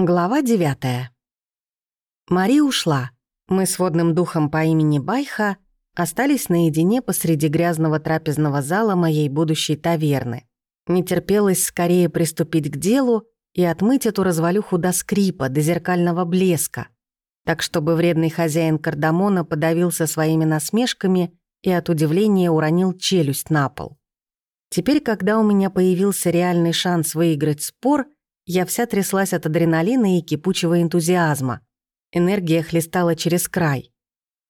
Глава девятая. Мари ушла. Мы с водным духом по имени Байха остались наедине посреди грязного трапезного зала моей будущей таверны. Не терпелось скорее приступить к делу и отмыть эту развалюху до скрипа, до зеркального блеска, так чтобы вредный хозяин кардамона подавился своими насмешками и от удивления уронил челюсть на пол. Теперь, когда у меня появился реальный шанс выиграть спор — я вся тряслась от адреналина и кипучего энтузиазма. Энергия хлестала через край.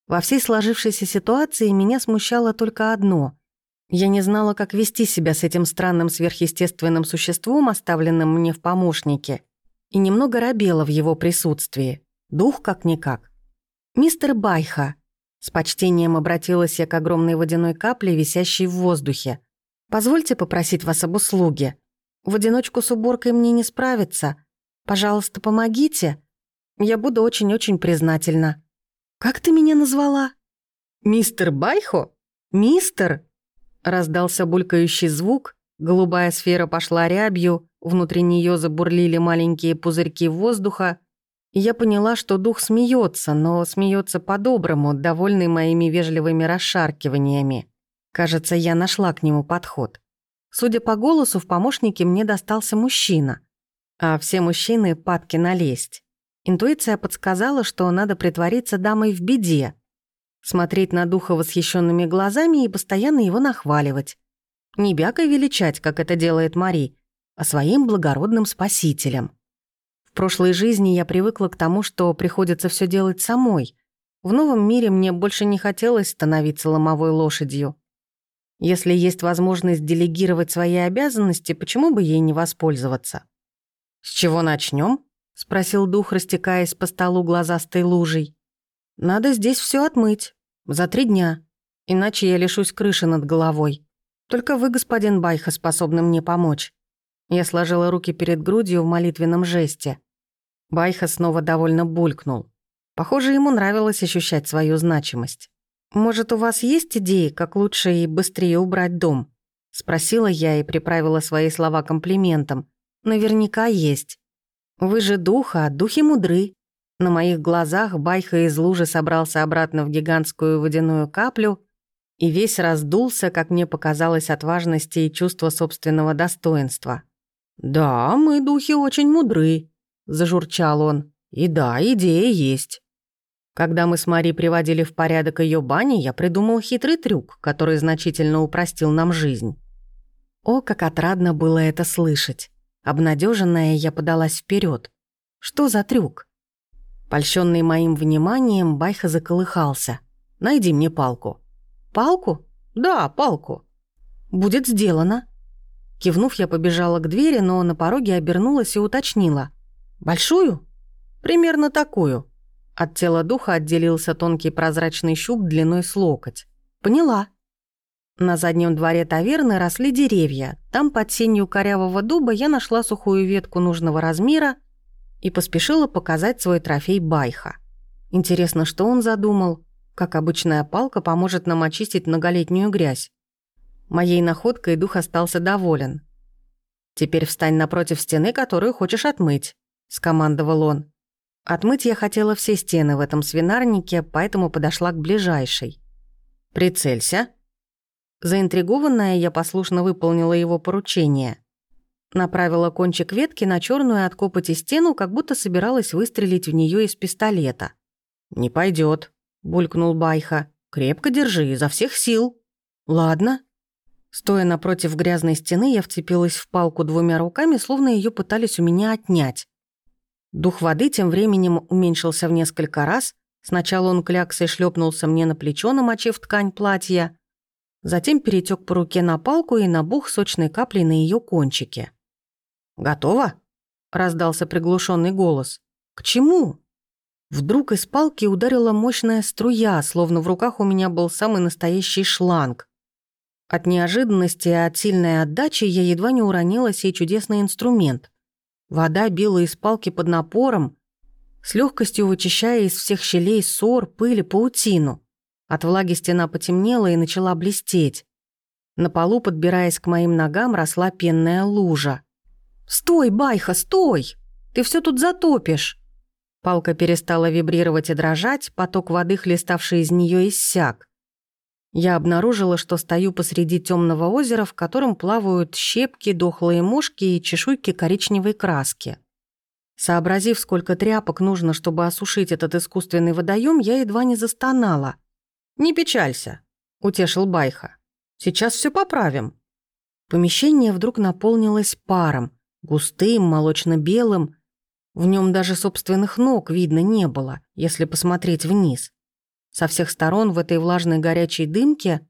Во всей сложившейся ситуации меня смущало только одно. Я не знала, как вести себя с этим странным сверхъестественным существом, оставленным мне в помощнике, и немного робела в его присутствии. Дух как-никак. «Мистер Байха», с почтением обратилась я к огромной водяной капле, висящей в воздухе. «Позвольте попросить вас об услуге». В одиночку с уборкой мне не справиться. Пожалуйста, помогите. Я буду очень-очень признательна. Как ты меня назвала? Мистер Байхо? Мистер? Раздался булькающий звук, голубая сфера пошла рябью, внутри нее забурлили маленькие пузырьки воздуха, я поняла, что дух смеется, но смеется по-доброму, довольный моими вежливыми расшаркиваниями. Кажется, я нашла к нему подход. Судя по голосу, в помощнике мне достался мужчина. А все мужчины падки налезть. Интуиция подсказала, что надо притвориться дамой в беде. Смотреть на духа восхищенными глазами и постоянно его нахваливать. Не бякой величать, как это делает Мари, а своим благородным спасителем. В прошлой жизни я привыкла к тому, что приходится все делать самой. В новом мире мне больше не хотелось становиться ломовой лошадью. Если есть возможность делегировать свои обязанности, почему бы ей не воспользоваться? «С чего начнем? спросил дух, растекаясь по столу глазастой лужей. «Надо здесь все отмыть. За три дня. Иначе я лишусь крыши над головой. Только вы, господин Байха, способны мне помочь». Я сложила руки перед грудью в молитвенном жесте. Байха снова довольно булькнул. Похоже, ему нравилось ощущать свою значимость. «Может, у вас есть идеи, как лучше и быстрее убрать дом?» Спросила я и приправила свои слова комплиментом. «Наверняка есть. Вы же духа, а духи мудры». На моих глазах Байха из лужи собрался обратно в гигантскую водяную каплю и весь раздулся, как мне показалось, от важности и чувства собственного достоинства. «Да, мы, духи, очень мудры», — зажурчал он. «И да, идея есть». Когда мы с Мари приводили в порядок ее бани, я придумал хитрый трюк, который значительно упростил нам жизнь. О, как отрадно было это слышать. Обнадеженная, я подалась вперед. Что за трюк? Польщенный моим вниманием, Байха заколыхался. «Найди мне палку». «Палку?» «Да, палку». «Будет сделано». Кивнув, я побежала к двери, но на пороге обернулась и уточнила. «Большую?» «Примерно такую», от тела духа отделился тонкий прозрачный щуп длиной с локоть. «Поняла». На заднем дворе таверны росли деревья. Там под сенью корявого дуба я нашла сухую ветку нужного размера и поспешила показать свой трофей Байха. Интересно, что он задумал? Как обычная палка поможет нам очистить многолетнюю грязь. Моей находкой дух остался доволен. «Теперь встань напротив стены, которую хочешь отмыть», — скомандовал он. Отмыть я хотела все стены в этом свинарнике, поэтому подошла к ближайшей. «Прицелься». Заинтригованная, я послушно выполнила его поручение. Направила кончик ветки на черную от копоти стену, как будто собиралась выстрелить в нее из пистолета. «Не пойдет, булькнул Байха. «Крепко держи, изо всех сил». «Ладно». Стоя напротив грязной стены, я вцепилась в палку двумя руками, словно ее пытались у меня отнять. Дух воды тем временем уменьшился в несколько раз. Сначала он кляксой шлепнулся мне на плечо, намочив ткань платья. Затем перетек по руке на палку и набух сочной каплей на ее кончике. «Готово?» — раздался приглушенный голос. «К чему?» Вдруг из палки ударила мощная струя, словно в руках у меня был самый настоящий шланг. От неожиданности и от сильной отдачи я едва не уронила сей чудесный инструмент. Вода била из палки под напором, с легкостью вычищая из всех щелей ссор, пыли, паутину. От влаги стена потемнела и начала блестеть. На полу, подбираясь к моим ногам, росла пенная лужа. «Стой, Байха, стой!» Ты все тут затопишь!» Палка перестала вибрировать и дрожать, поток воды, хлеставший из нее, иссяк. Я обнаружила, что стою посреди темного озера, в котором плавают щепки, дохлые мушки и чешуйки коричневой краски. Сообразив, сколько тряпок нужно, чтобы осушить этот искусственный водоем, я едва не застонала. «Не печалься», — утешил Байха. «Сейчас все поправим». Помещение вдруг наполнилось паром, густым, молочно-белым. В нем даже собственных ног видно не было, если посмотреть вниз. Со всех сторон в этой влажной горячей дымке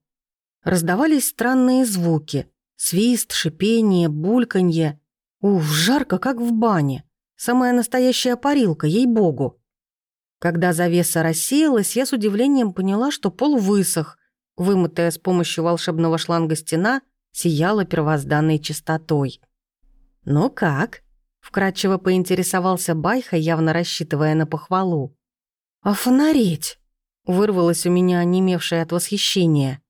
раздавались странные звуки. Свист, шипение, бульканье. Уф, жарко, как в бане. Самая настоящая парилка, ей-богу. Когда завеса рассеялась, я с удивлением поняла, что пол высох. Вымытая с помощью волшебного шланга стена сияла первозданной чистотой. «Ну как?» — вкратчиво поинтересовался Байха, явно рассчитывая на похвалу. «Офонареть!» Вырвалось у меня онемевшее от восхищения.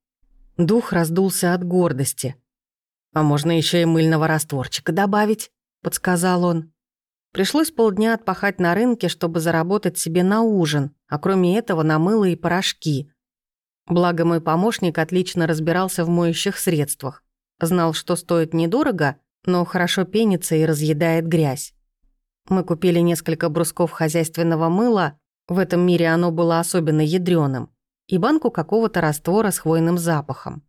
Дух раздулся от гордости. «А можно еще и мыльного растворчика добавить?» — подсказал он. Пришлось полдня отпахать на рынке, чтобы заработать себе на ужин, а кроме этого на мыло и порошки. Благо мой помощник отлично разбирался в моющих средствах. Знал, что стоит недорого, но хорошо пенится и разъедает грязь. Мы купили несколько брусков хозяйственного мыла, в этом мире оно было особенно ядреным, и банку какого-то раствора с хвойным запахом.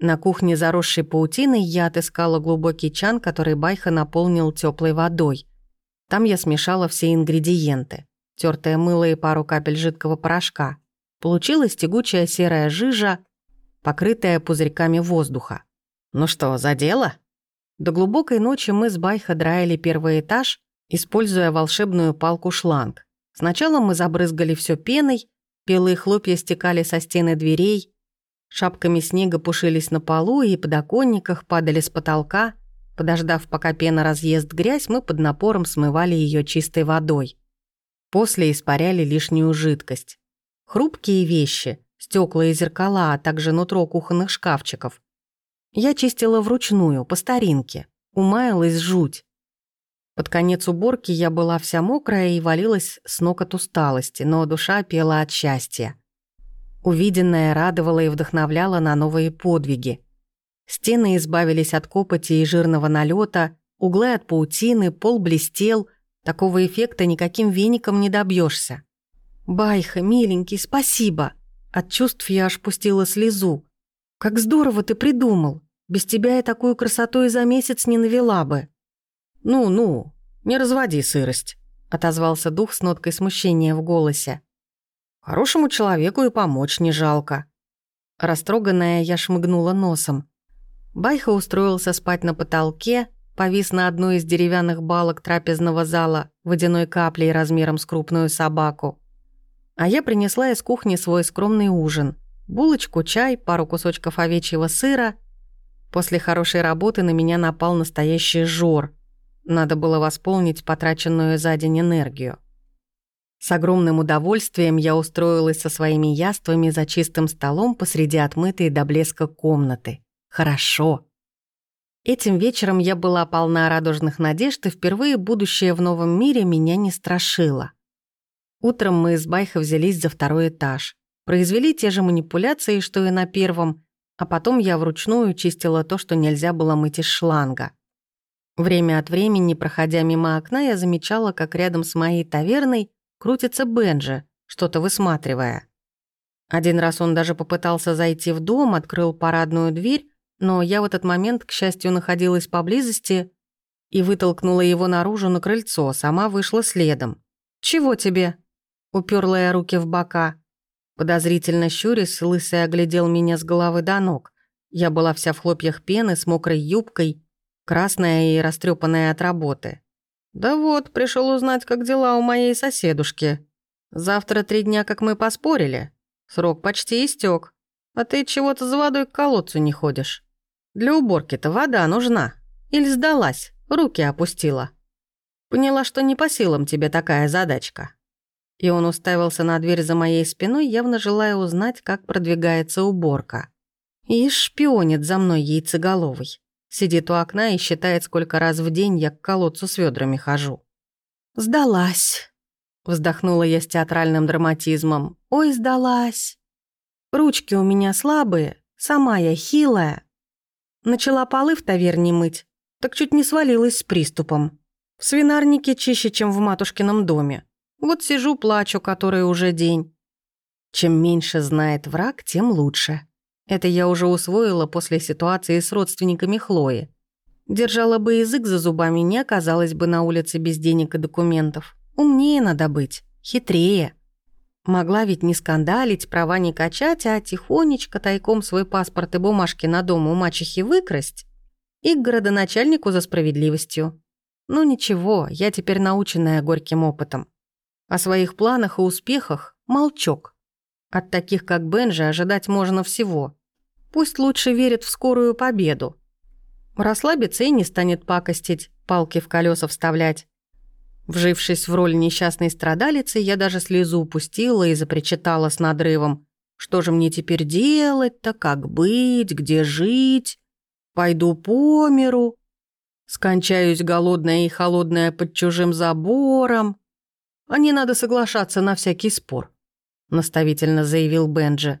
На кухне, заросшей паутиной, я отыскала глубокий чан, который Байха наполнил теплой водой. Там я смешала все ингредиенты. Тёртое мыло и пару капель жидкого порошка. Получилась тягучая серая жижа, покрытая пузырьками воздуха. «Ну что, за дело?» До глубокой ночи мы с Байха драили первый этаж, используя волшебную палку-шланг. Сначала мы забрызгали все пеной, белые хлопья стекали со стены дверей, шапками снега пушились на полу и подоконниках, падали с потолка. Подождав, пока пена разъест грязь, мы под напором смывали ее чистой водой. После испаряли лишнюю жидкость. Хрупкие вещи, стекла и зеркала, а также нутро кухонных шкафчиков. Я чистила вручную, по старинке. Умаялась жуть. Под конец уборки я была вся мокрая и валилась с ног от усталости, но душа пела от счастья. Увиденное радовало и вдохновляло на новые подвиги. Стены избавились от копоти и жирного налета, углы от паутины, пол блестел. Такого эффекта никаким веником не добьешься. «Байха, миленький, спасибо!» От чувств я аж пустила слезу. «Как здорово ты придумал! Без тебя я такую красоту и за месяц не навела бы!» «Ну-ну, не разводи сырость», — отозвался дух с ноткой смущения в голосе. «Хорошему человеку и помочь не жалко». Растроганная, я шмыгнула носом. Байха устроился спать на потолке, повис на одной из деревянных балок трапезного зала водяной каплей размером с крупную собаку. А я принесла из кухни свой скромный ужин. Булочку, чай, пару кусочков овечьего сыра. После хорошей работы на меня напал настоящий жор. Надо было восполнить потраченную за день энергию. С огромным удовольствием я устроилась со своими яствами за чистым столом посреди отмытой до блеска комнаты. Хорошо. Этим вечером я была полна радужных надежд, и впервые будущее в новом мире меня не страшило. Утром мы с Байха взялись за второй этаж. Произвели те же манипуляции, что и на первом, а потом я вручную чистила то, что нельзя было мыть из шланга. Время от времени, проходя мимо окна, я замечала, как рядом с моей таверной крутится Бенджи, что-то высматривая. Один раз он даже попытался зайти в дом, открыл парадную дверь, но я в этот момент, к счастью, находилась поблизости и вытолкнула его наружу на крыльцо, сама вышла следом. «Чего тебе?» — уперла я руки в бока. Подозрительно щурясь, лысый оглядел меня с головы до ног. Я была вся в хлопьях пены, с мокрой юбкой, красная и растрепанная от работы. «Да вот, пришел узнать, как дела у моей соседушки. Завтра три дня, как мы поспорили. Срок почти истек. А ты чего-то за водой к колодцу не ходишь. Для уборки-то вода нужна. Или сдалась, руки опустила. Поняла, что не по силам тебе такая задачка». И он уставился на дверь за моей спиной, явно желая узнать, как продвигается уборка. И шпионит за мной яйцеголовый. Сидит у окна и считает, сколько раз в день я к колодцу с ведрами хожу. «Сдалась», — вздохнула я с театральным драматизмом. «Ой, сдалась. Ручки у меня слабые, сама я хилая. Начала полы в таверне мыть, так чуть не свалилась с приступом. В свинарнике чище, чем в матушкином доме. Вот сижу, плачу, который уже день. Чем меньше знает враг, тем лучше. Это я уже усвоила после ситуации с родственниками Хлои. Держала бы язык за зубами, не оказалась бы на улице без денег и документов. Умнее надо быть, хитрее. Могла ведь не скандалить, права не качать, а тихонечко тайком свой паспорт и бумажки на дом у мачехи выкрасть и к городоначальнику за справедливостью. Ну ничего, я теперь наученная горьким опытом. О своих планах и успехах молчок. От таких, как Бенжи, ожидать можно всего. Пусть лучше верит в скорую победу. Расслабится и не станет пакостить, палки в колеса вставлять. Вжившись в роль несчастной страдалицы, я даже слезу упустила и запричитала с надрывом. Что же мне теперь делать-то, как быть, где жить? Пойду по миру. Скончаюсь голодная и холодная под чужим забором. А не надо соглашаться на всякий спор, наставительно заявил Бенджи.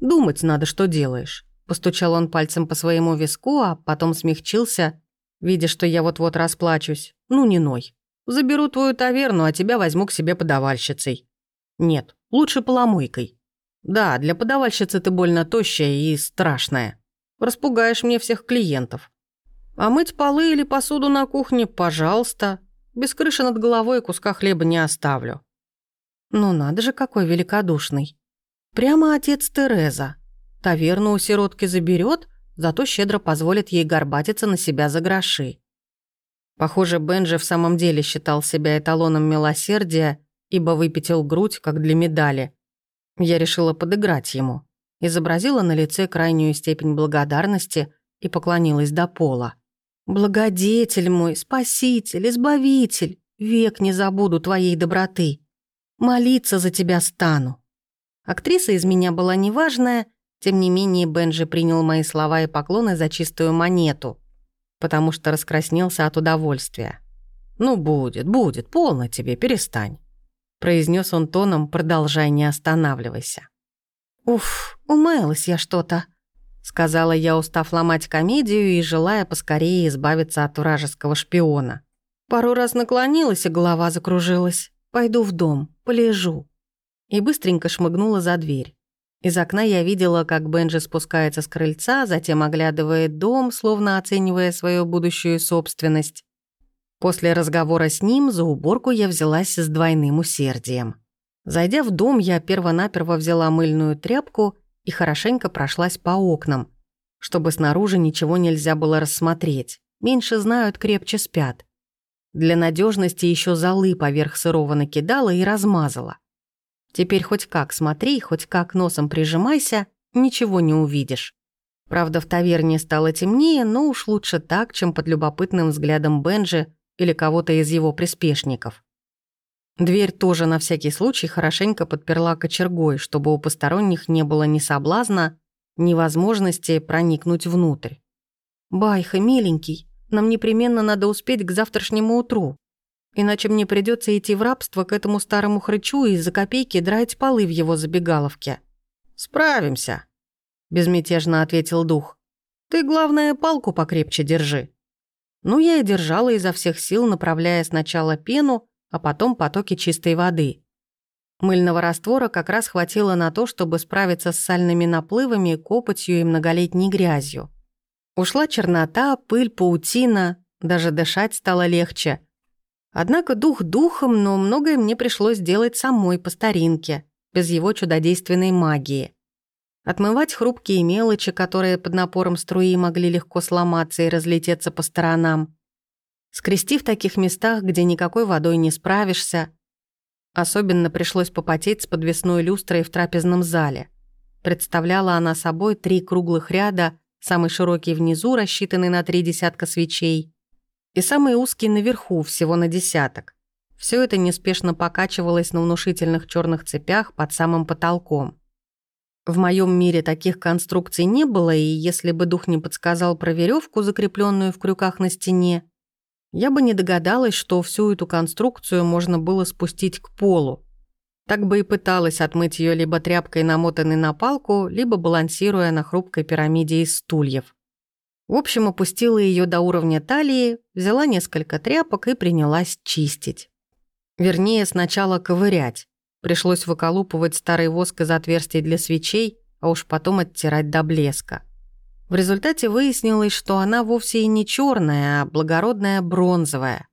Думать надо, что делаешь. Постучал он пальцем по своему виску, а потом смягчился, видя, что я вот-вот расплачусь. Ну, не ной. Заберу твою таверну, а тебя возьму к себе подавальщицей. Нет, лучше поломойкой. Да, для подавальщицы ты больно тощая и страшная. Распугаешь мне всех клиентов. А мыть полы или посуду на кухне, пожалуйста. Без крыши над головой куска хлеба не оставлю. Ну надо же, какой великодушный. Прямо отец Тереза. Таверну у сиротки заберет, зато щедро позволит ей горбатиться на себя за гроши. Похоже, Бенджи в самом деле считал себя эталоном милосердия, ибо выпятил грудь, как для медали. Я решила подыграть ему. Изобразила на лице крайнюю степень благодарности и поклонилась до пола. «Благодетель мой, спаситель, избавитель, век не забуду твоей доброты. Молиться за тебя стану». Актриса из меня была неважная, тем не менее Бенджи принял мои слова и поклоны за чистую монету – потому что раскраснелся от удовольствия. «Ну, будет, будет, полно тебе, перестань», — произнес он тоном, продолжая не останавливайся. «Уф, умаялась я что-то», — сказала я, устав ломать комедию и желая поскорее избавиться от вражеского шпиона. Пару раз наклонилась, и голова закружилась. «Пойду в дом, полежу». И быстренько шмыгнула за дверь. Из окна я видела, как Бенджи спускается с крыльца, затем оглядывает дом, словно оценивая свою будущую собственность. После разговора с ним за уборку я взялась с двойным усердием. Зайдя в дом, я первонаперво взяла мыльную тряпку и хорошенько прошлась по окнам, чтобы снаружи ничего нельзя было рассмотреть. Меньше знают, крепче спят. Для надежности еще золы поверх сырого накидала и размазала. Теперь хоть как смотри, хоть как носом прижимайся, ничего не увидишь. Правда, в таверне стало темнее, но уж лучше так, чем под любопытным взглядом Бенджи или кого-то из его приспешников. Дверь тоже на всякий случай хорошенько подперла кочергой, чтобы у посторонних не было ни соблазна, ни возможности проникнуть внутрь. «Байха, миленький, нам непременно надо успеть к завтрашнему утру», Иначе мне придется идти в рабство к этому старому хрычу и за копейки драть полы в его забегаловке. «Справимся», — безмятежно ответил дух. «Ты, главное, палку покрепче держи». Ну, я и держала изо всех сил, направляя сначала пену, а потом потоки чистой воды. Мыльного раствора как раз хватило на то, чтобы справиться с сальными наплывами, копотью и многолетней грязью. Ушла чернота, пыль, паутина, даже дышать стало легче — Однако дух духом, но многое мне пришлось делать самой по старинке, без его чудодейственной магии. Отмывать хрупкие мелочи, которые под напором струи могли легко сломаться и разлететься по сторонам. Скрести в таких местах, где никакой водой не справишься. Особенно пришлось попотеть с подвесной люстрой в трапезном зале. Представляла она собой три круглых ряда, самый широкий внизу, рассчитанный на три десятка свечей, и самый узкий наверху, всего на десяток. Все это неспешно покачивалось на внушительных черных цепях под самым потолком. В моем мире таких конструкций не было, и если бы дух не подсказал про веревку, закрепленную в крюках на стене, я бы не догадалась, что всю эту конструкцию можно было спустить к полу. Так бы и пыталась отмыть ее либо тряпкой, намотанной на палку, либо балансируя на хрупкой пирамиде из стульев. В общем, опустила ее до уровня талии, взяла несколько тряпок и принялась чистить. Вернее, сначала ковырять. Пришлось выколупывать старый воск из отверстий для свечей, а уж потом оттирать до блеска. В результате выяснилось, что она вовсе и не черная, а благородная бронзовая.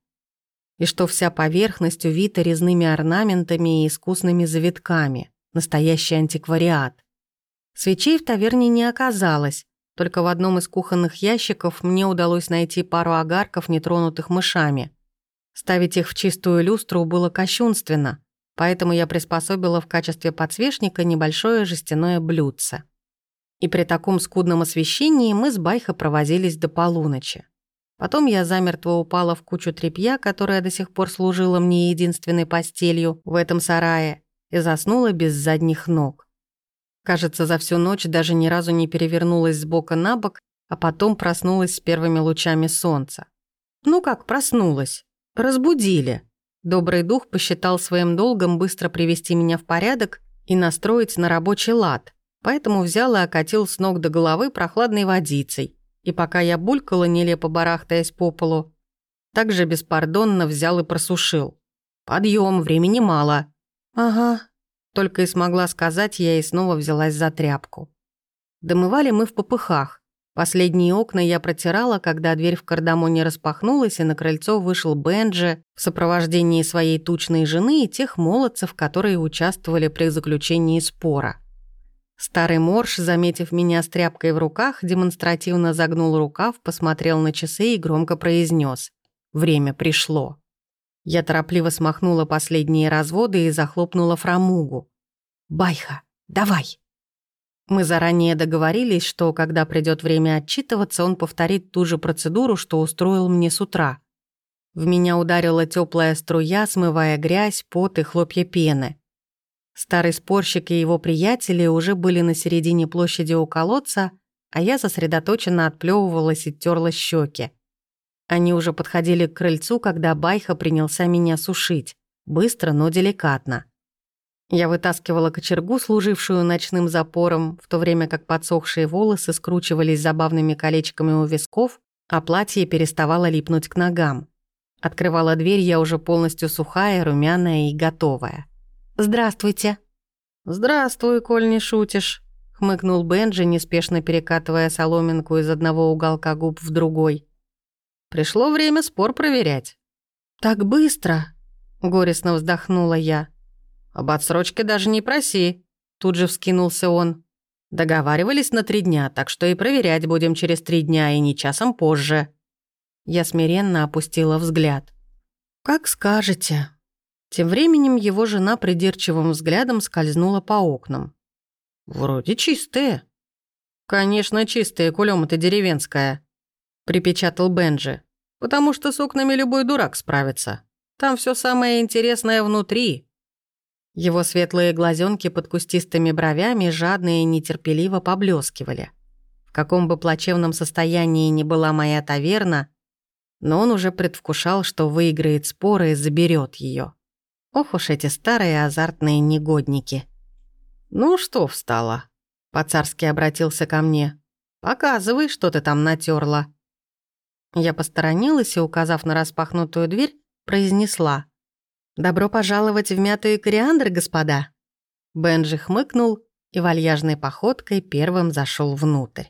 И что вся поверхность увита резными орнаментами и искусными завитками. Настоящий антиквариат. Свечей в таверне не оказалось, только в одном из кухонных ящиков мне удалось найти пару огарков, нетронутых мышами. Ставить их в чистую люстру было кощунственно, поэтому я приспособила в качестве подсвечника небольшое жестяное блюдце. И при таком скудном освещении мы с Байха провозились до полуночи. Потом я замертво упала в кучу тряпья, которая до сих пор служила мне единственной постелью в этом сарае, и заснула без задних ног. Кажется, за всю ночь даже ни разу не перевернулась с бока на бок, а потом проснулась с первыми лучами солнца. Ну как проснулась? Разбудили. Добрый дух посчитал своим долгом быстро привести меня в порядок и настроить на рабочий лад, поэтому взял и окатил с ног до головы прохладной водицей. И пока я булькала, нелепо барахтаясь по полу, также беспардонно взял и просушил. «Подъем, времени мало». «Ага», — только и смогла сказать я и снова взялась за тряпку. Домывали мы в попыхах. Последние окна я протирала, когда дверь в кардамоне распахнулась, и на крыльцо вышел Бенджи в сопровождении своей тучной жены и тех молодцев, которые участвовали при заключении спора. Старый морж, заметив меня с тряпкой в руках, демонстративно загнул рукав, посмотрел на часы и громко произнес: «Время пришло». Я торопливо смахнула последние разводы и захлопнула фрамугу. «Байха, давай!» Мы заранее договорились, что когда придет время отчитываться, он повторит ту же процедуру, что устроил мне с утра. В меня ударила теплая струя, смывая грязь, пот и хлопья пены. Старый спорщик и его приятели уже были на середине площади у колодца, а я сосредоточенно отплевывалась и терла щеки. Они уже подходили к крыльцу, когда Байха принялся меня сушить. Быстро, но деликатно. Я вытаскивала кочергу, служившую ночным запором, в то время как подсохшие волосы скручивались забавными колечками у висков, а платье переставало липнуть к ногам. Открывала дверь я уже полностью сухая, румяная и готовая. «Здравствуйте». «Здравствуй, коль не шутишь», — хмыкнул Бенджи, неспешно перекатывая соломинку из одного уголка губ в другой. «Пришло время спор проверять». «Так быстро?» — горестно вздохнула я. «Об отсрочке даже не проси», — тут же вскинулся он. «Договаривались на три дня, так что и проверять будем через три дня, и не часом позже». Я смиренно опустила взгляд. «Как скажете», тем временем его жена придирчивым взглядом скользнула по окнам. «Вроде чистые». «Конечно, чистые, кулёма-то деревенская», — припечатал Бенджи. «Потому что с окнами любой дурак справится. Там все самое интересное внутри». Его светлые глазенки под кустистыми бровями жадно и нетерпеливо поблескивали. В каком бы плачевном состоянии ни была моя таверна, но он уже предвкушал, что выиграет споры и заберет ее. Ох уж эти старые азартные негодники. «Ну что встала?» По-царски обратился ко мне. «Показывай, что ты там натерла. Я посторонилась и, указав на распахнутую дверь, произнесла. «Добро пожаловать в мятую кориандр, господа!» Бенджи хмыкнул и вальяжной походкой первым зашел внутрь.